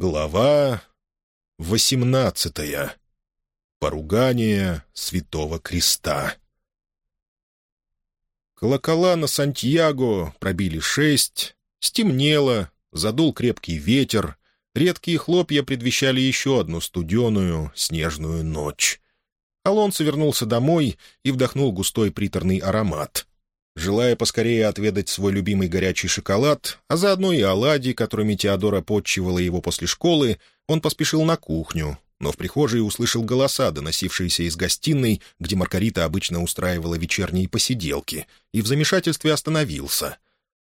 Глава восемнадцатая. Поругание Святого Креста. Колокола на Сантьяго пробили шесть, стемнело, задул крепкий ветер, редкие хлопья предвещали еще одну студеную снежную ночь. Алонсо вернулся домой и вдохнул густой приторный аромат. Желая поскорее отведать свой любимый горячий шоколад, а заодно и оладьи, которыми Теодора подчивала его после школы, он поспешил на кухню, но в прихожей услышал голоса, доносившиеся из гостиной, где Маргарита обычно устраивала вечерние посиделки, и в замешательстве остановился.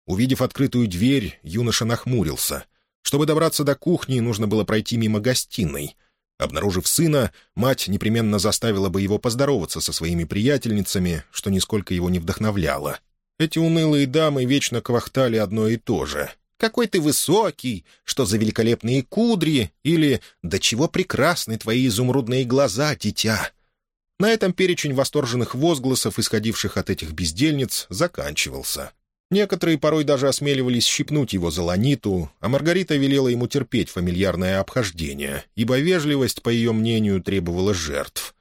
Увидев открытую дверь, юноша нахмурился. Чтобы добраться до кухни, нужно было пройти мимо гостиной — Обнаружив сына, мать непременно заставила бы его поздороваться со своими приятельницами, что нисколько его не вдохновляло. Эти унылые дамы вечно квахтали одно и то же. «Какой ты высокий! Что за великолепные кудри!» или «Да чего прекрасны твои изумрудные глаза, дитя!» На этом перечень восторженных возгласов, исходивших от этих бездельниц, заканчивался. Некоторые порой даже осмеливались щипнуть его за ланиту, а Маргарита велела ему терпеть фамильярное обхождение, ибо вежливость, по ее мнению, требовала жертв.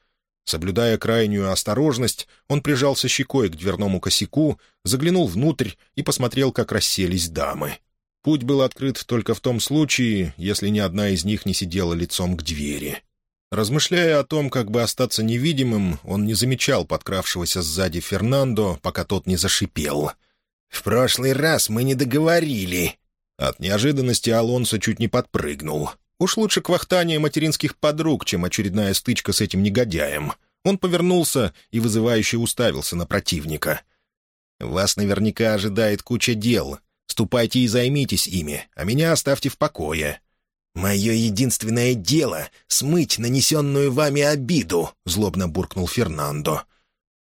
Соблюдая крайнюю осторожность, он прижался щекой к дверному косяку, заглянул внутрь и посмотрел, как расселись дамы. Путь был открыт только в том случае, если ни одна из них не сидела лицом к двери. Размышляя о том, как бы остаться невидимым, он не замечал подкравшегося сзади Фернандо, пока тот не зашипел — «В прошлый раз мы не договорили». От неожиданности Алонсо чуть не подпрыгнул. Уж лучше квахтание материнских подруг, чем очередная стычка с этим негодяем. Он повернулся и вызывающе уставился на противника. «Вас наверняка ожидает куча дел. Ступайте и займитесь ими, а меня оставьте в покое». «Мое единственное дело — смыть нанесенную вами обиду», — злобно буркнул Фернандо.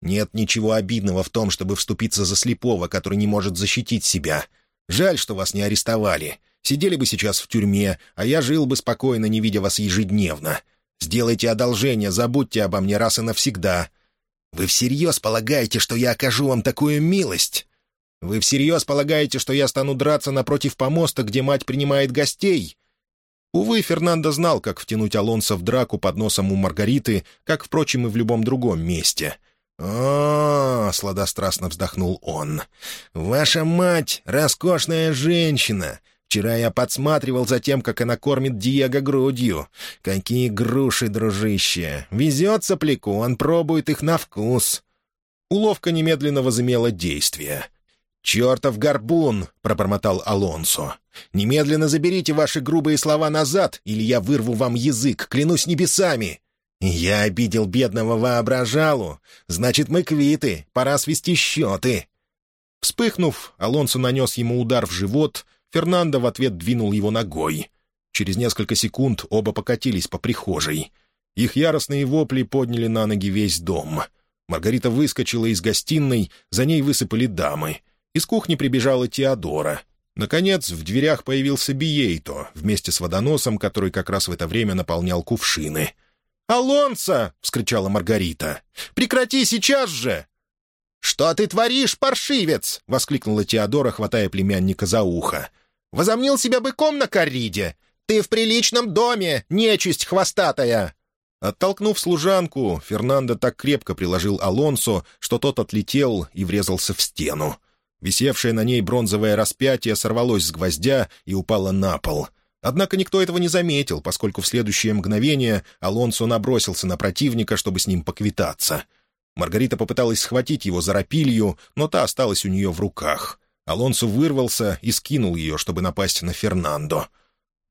Нет ничего обидного в том, чтобы вступиться за слепого, который не может защитить себя. Жаль, что вас не арестовали. Сидели бы сейчас в тюрьме, а я жил бы спокойно, не видя вас ежедневно. Сделайте одолжение, забудьте обо мне раз и навсегда. Вы всерьез полагаете, что я окажу вам такую милость? Вы всерьез полагаете, что я стану драться напротив помоста, где мать принимает гостей?» Увы, Фернандо знал, как втянуть Алонса в драку под носом у Маргариты, как, впрочем, и в любом другом месте — «О, — сладострастно вздохнул он, — ваша мать — роскошная женщина. Вчера я подсматривал за тем, как она кормит Диего грудью. Какие груши, дружище! Везет сопляку, он пробует их на вкус». Уловка немедленно возымела действие. «Чертов горбун!» — пробормотал Алонсо. «Немедленно заберите ваши грубые слова назад, или я вырву вам язык, клянусь небесами!» «Я обидел бедного воображалу. Значит, мы квиты. Пора свести счеты». Вспыхнув, Алонсо нанес ему удар в живот, Фернандо в ответ двинул его ногой. Через несколько секунд оба покатились по прихожей. Их яростные вопли подняли на ноги весь дом. Маргарита выскочила из гостиной, за ней высыпали дамы. Из кухни прибежала Теодора. Наконец, в дверях появился Биейто вместе с водоносом, который как раз в это время наполнял кувшины — «Алонсо!» — вскричала Маргарита. «Прекрати сейчас же!» «Что ты творишь, паршивец?» — воскликнула Теодора, хватая племянника за ухо. «Возомнил себя быком на корриде? Ты в приличном доме, нечисть хвостатая!» Оттолкнув служанку, Фернандо так крепко приложил Алонсо, что тот отлетел и врезался в стену. Висевшее на ней бронзовое распятие сорвалось с гвоздя и упало на пол — Однако никто этого не заметил, поскольку в следующее мгновение Алонсо набросился на противника, чтобы с ним поквитаться. Маргарита попыталась схватить его за рапилью, но та осталась у нее в руках. Алонсо вырвался и скинул ее, чтобы напасть на Фернандо.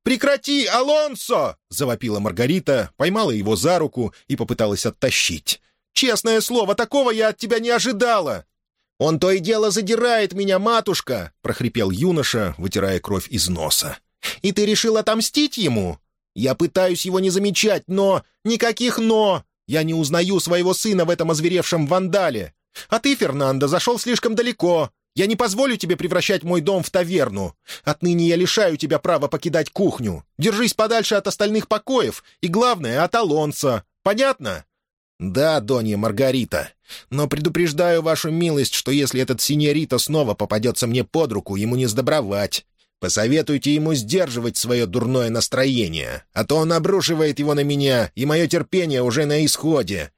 «Прекрати, Алонсо!» — завопила Маргарита, поймала его за руку и попыталась оттащить. «Честное слово, такого я от тебя не ожидала!» «Он то и дело задирает меня, матушка!» — прохрипел юноша, вытирая кровь из носа. И ты решил отомстить ему? Я пытаюсь его не замечать, но... Никаких «но». Я не узнаю своего сына в этом озверевшем вандале. А ты, Фернандо, зашел слишком далеко. Я не позволю тебе превращать мой дом в таверну. Отныне я лишаю тебя права покидать кухню. Держись подальше от остальных покоев и, главное, от Алонса. Понятно?» «Да, Донья Маргарита. Но предупреждаю вашу милость, что если этот синьорита снова попадется мне под руку, ему не сдобровать. Посоветуйте ему сдерживать свое дурное настроение, а то он обрушивает его на меня, и мое терпение уже на исходе».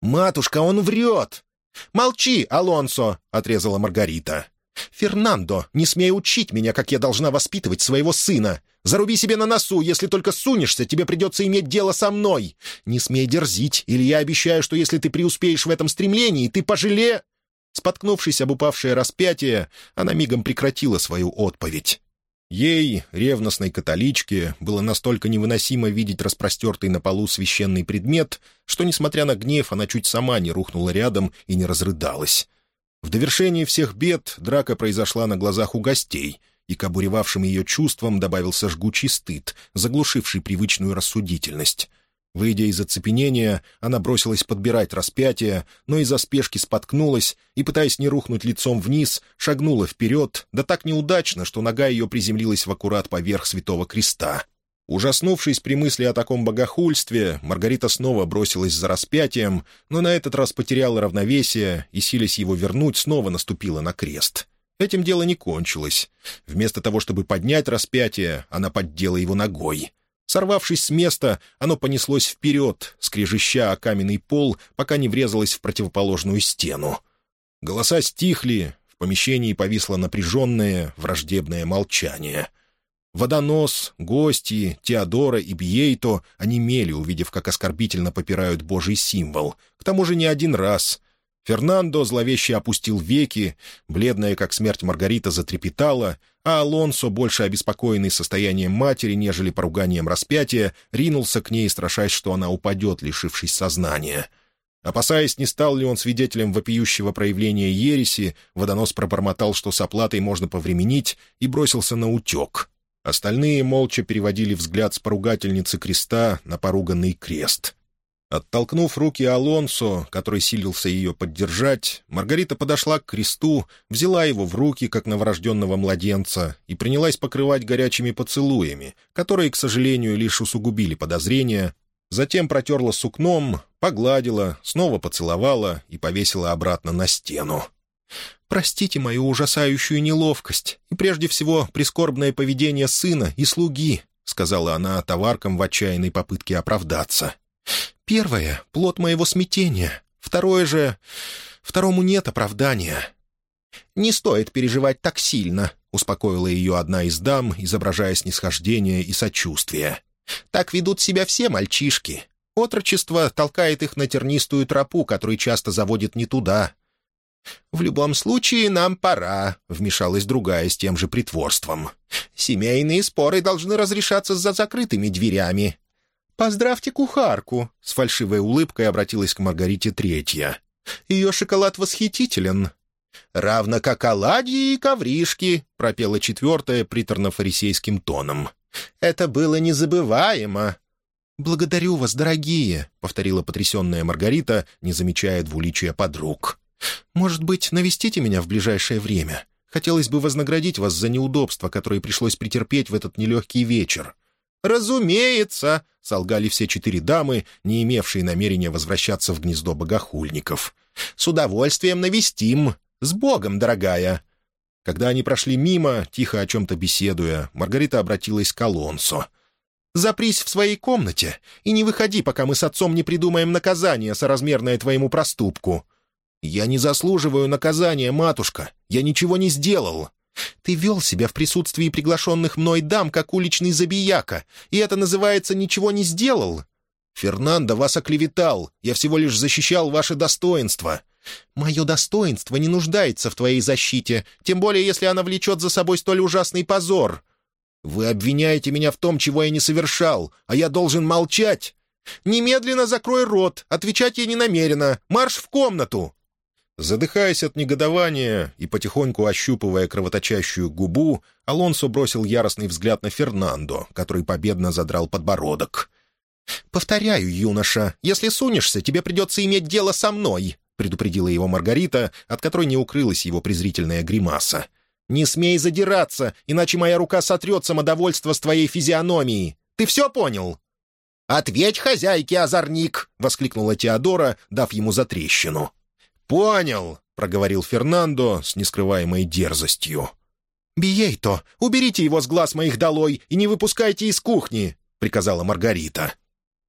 «Матушка, он врет!» «Молчи, Алонсо!» — отрезала Маргарита. «Фернандо, не смей учить меня, как я должна воспитывать своего сына. Заруби себе на носу, если только сунешься, тебе придется иметь дело со мной. Не смей дерзить, или я обещаю, что если ты преуспеешь в этом стремлении, ты пожале...» Споткнувшись об упавшее распятие, она мигом прекратила свою отповедь. Ей, ревностной католичке, было настолько невыносимо видеть распростертый на полу священный предмет, что, несмотря на гнев, она чуть сама не рухнула рядом и не разрыдалась. В довершении всех бед драка произошла на глазах у гостей, и к обуревавшим ее чувствам добавился жгучий стыд, заглушивший привычную рассудительность — Выйдя из оцепенения, она бросилась подбирать распятие, но из-за спешки споткнулась и, пытаясь не рухнуть лицом вниз, шагнула вперед, да так неудачно, что нога ее приземлилась в аккурат поверх святого креста. Ужаснувшись при мысли о таком богохульстве, Маргарита снова бросилась за распятием, но на этот раз потеряла равновесие и, силясь его вернуть, снова наступила на крест. Этим дело не кончилось. Вместо того, чтобы поднять распятие, она поддела его ногой — Сорвавшись с места, оно понеслось вперед, скрежеща о каменный пол, пока не врезалось в противоположную стену. Голоса стихли, в помещении повисло напряженное, враждебное молчание. Водонос, гости, Теодора и Бьейто онемели, увидев, как оскорбительно попирают божий символ. К тому же не один раз — Фернандо зловеще опустил веки, бледная, как смерть Маргарита, затрепетала, а Алонсо, больше обеспокоенный состоянием матери, нежели поруганием распятия, ринулся к ней, страшась, что она упадет, лишившись сознания. Опасаясь, не стал ли он свидетелем вопиющего проявления ереси, водонос пробормотал, что с оплатой можно повременить, и бросился на утек. Остальные молча переводили взгляд с поругательницы креста на поруганный крест — Оттолкнув руки Алонсо, который силился ее поддержать, Маргарита подошла к кресту, взяла его в руки, как новорожденного младенца, и принялась покрывать горячими поцелуями, которые, к сожалению, лишь усугубили подозрения, затем протерла сукном, погладила, снова поцеловала и повесила обратно на стену. «Простите мою ужасающую неловкость и, прежде всего, прискорбное поведение сына и слуги», — сказала она товаркам в отчаянной попытке оправдаться. Первое — плод моего смятения. Второе же... Второму нет оправдания. «Не стоит переживать так сильно», — успокоила ее одна из дам, изображая снисхождение и сочувствие. «Так ведут себя все мальчишки. Отрочество толкает их на тернистую тропу, которую часто заводит не туда». «В любом случае, нам пора», — вмешалась другая с тем же притворством. «Семейные споры должны разрешаться за закрытыми дверями. «Поздравьте кухарку!» — с фальшивой улыбкой обратилась к Маргарите Третья. «Ее шоколад восхитителен!» «Равно как оладьи и ковришки!» — пропела четвертая приторно-фарисейским тоном. «Это было незабываемо!» «Благодарю вас, дорогие!» — повторила потрясенная Маргарита, не замечая двуличия подруг. «Может быть, навестите меня в ближайшее время? Хотелось бы вознаградить вас за неудобства, которые пришлось претерпеть в этот нелегкий вечер. «Разумеется!» — солгали все четыре дамы, не имевшие намерения возвращаться в гнездо богохульников. «С удовольствием навестим! С Богом, дорогая!» Когда они прошли мимо, тихо о чем-то беседуя, Маргарита обратилась к Алонсо. «Запрись в своей комнате и не выходи, пока мы с отцом не придумаем наказание, соразмерное твоему проступку». «Я не заслуживаю наказания, матушка. Я ничего не сделал». Ты вел себя в присутствии приглашенных мной дам, как уличный забияка, и это называется «ничего не сделал». Фернандо вас оклеветал, я всего лишь защищал ваше достоинство. Мое достоинство не нуждается в твоей защите, тем более если она влечет за собой столь ужасный позор. Вы обвиняете меня в том, чего я не совершал, а я должен молчать. Немедленно закрой рот, отвечать я не намерена. Марш в комнату!» Задыхаясь от негодования и потихоньку ощупывая кровоточащую губу, Алонсо бросил яростный взгляд на Фернандо, который победно задрал подбородок. «Повторяю, юноша, если сунешься, тебе придется иметь дело со мной», — предупредила его Маргарита, от которой не укрылась его презрительная гримаса. «Не смей задираться, иначе моя рука сотрет самодовольство с твоей физиономией. Ты все понял?» «Ответь хозяйке, озорник!» — воскликнула Теодора, дав ему затрещину. «Понял», — проговорил Фернандо с нескрываемой дерзостью. «Биейто, уберите его с глаз моих долой и не выпускайте из кухни!» — приказала Маргарита.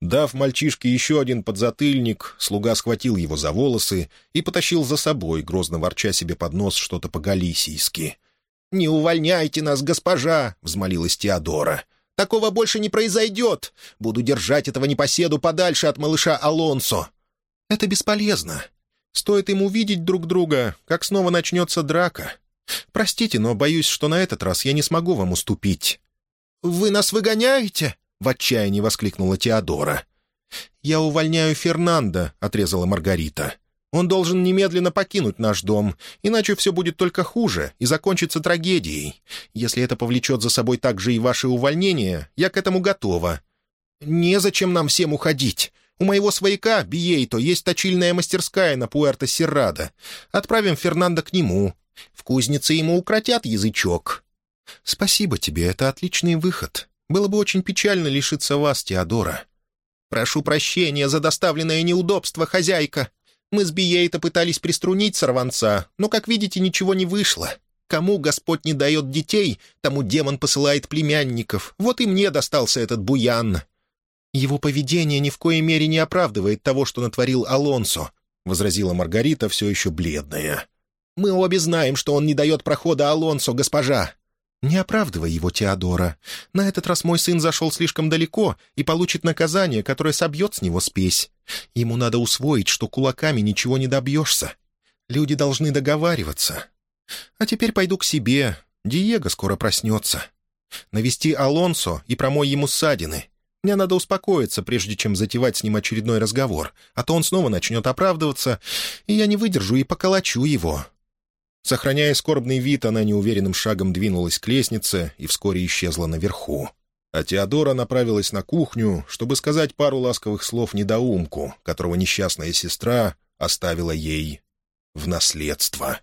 Дав мальчишке еще один подзатыльник, слуга схватил его за волосы и потащил за собой, грозно ворча себе под нос что-то по-галисийски. «Не увольняйте нас, госпожа!» — взмолилась Теодора. «Такого больше не произойдет! Буду держать этого непоседу подальше от малыша Алонсо!» «Это бесполезно. Стоит им увидеть друг друга, как снова начнется драка. Простите, но боюсь, что на этот раз я не смогу вам уступить». «Вы нас выгоняете?» — в отчаянии воскликнула Теодора. «Я увольняю Фернанда», — отрезала Маргарита. «Он должен немедленно покинуть наш дом, иначе все будет только хуже и закончится трагедией. Если это повлечет за собой также и ваше увольнение, я к этому готова». «Незачем нам всем уходить. У моего свояка, Биейто, есть точильная мастерская на Пуэрто-Серрадо. Отправим Фернандо к нему. В кузнице ему укротят язычок». «Спасибо тебе, это отличный выход. Было бы очень печально лишиться вас, Теодора». «Прошу прощения за доставленное неудобство, хозяйка. Мы с Биейто пытались приструнить сорванца, но, как видите, ничего не вышло. Кому Господь не дает детей, тому демон посылает племянников. Вот и мне достался этот буян». «Его поведение ни в коей мере не оправдывает того, что натворил Алонсо», — возразила Маргарита, все еще бледная. «Мы обе знаем, что он не дает прохода Алонсо, госпожа». «Не оправдывай его, Теодора. На этот раз мой сын зашел слишком далеко и получит наказание, которое собьет с него спесь. Ему надо усвоить, что кулаками ничего не добьешься. Люди должны договариваться. А теперь пойду к себе. Диего скоро проснется. Навести Алонсо и промой ему ссадины. Мне надо успокоиться, прежде чем затевать с ним очередной разговор, а то он снова начнет оправдываться, и я не выдержу и поколочу его». Сохраняя скорбный вид, она неуверенным шагом двинулась к лестнице и вскоре исчезла наверху. А Теодора направилась на кухню, чтобы сказать пару ласковых слов недоумку, которого несчастная сестра оставила ей в наследство.